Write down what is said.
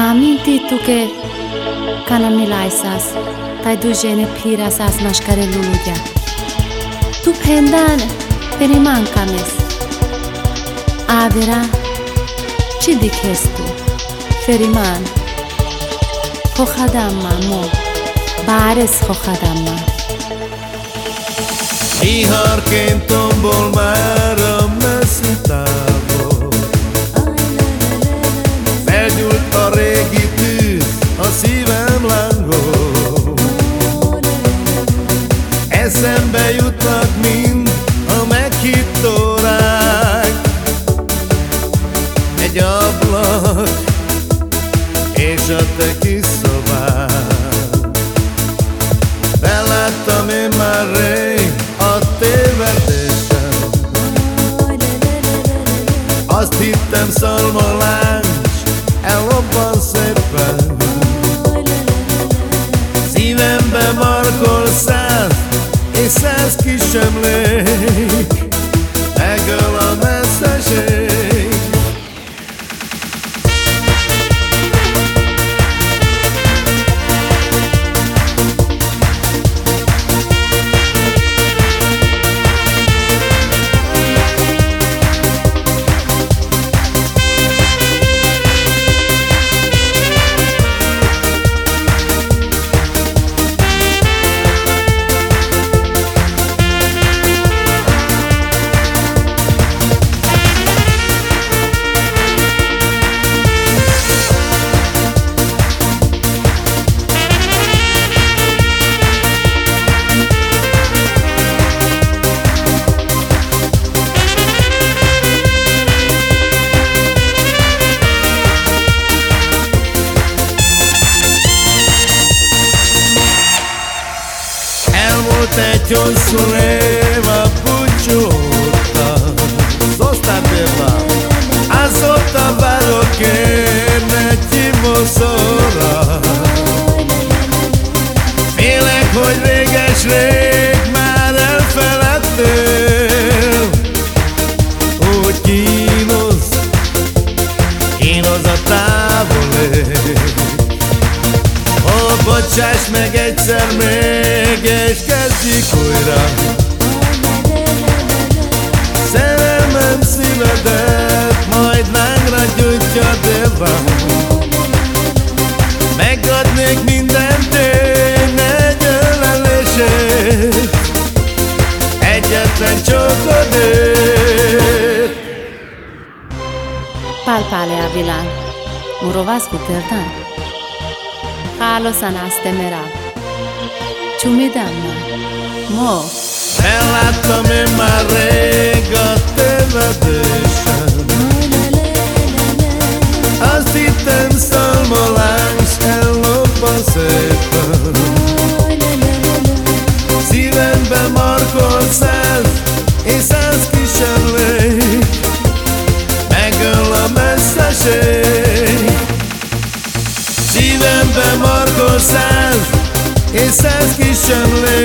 Να μην τίτουκε καν η μιλάεις ας, τα είδους γενε πήρας ας να σκαρελουλογιά. Το πεντάν φεριμάν καμες. Άδερα, τι δείχεστου; Φεριμάν, χωχάδαμα μου, βάρες χωχάδαμα. Ήρκειν τον βολμάρο. Eszembe jutnak mind a meghitt órák. Egy ablak és a te kis szobád Beláttam én már rég a tévedésem Azt hittem szalmaláncs, se s kišem lej Elmúlt egy bocsáss meg egyszer még, és kezdjük újra. Szerelmem szívedet, majd lángra gyújtja délre Megadnék mindent én egy ölelését Egyetlen csókodért Pal pale avilan, murovas kuterdan. Halo sanaste merav. Csumidamna, mo, Elláttam én már rég a tévedésem Azt hittem szalmaláncs ellopva szépen. Szívembe markol száz és száz kis emlék. Megöl a messzeség Szívembe markol száz és száz kis emlék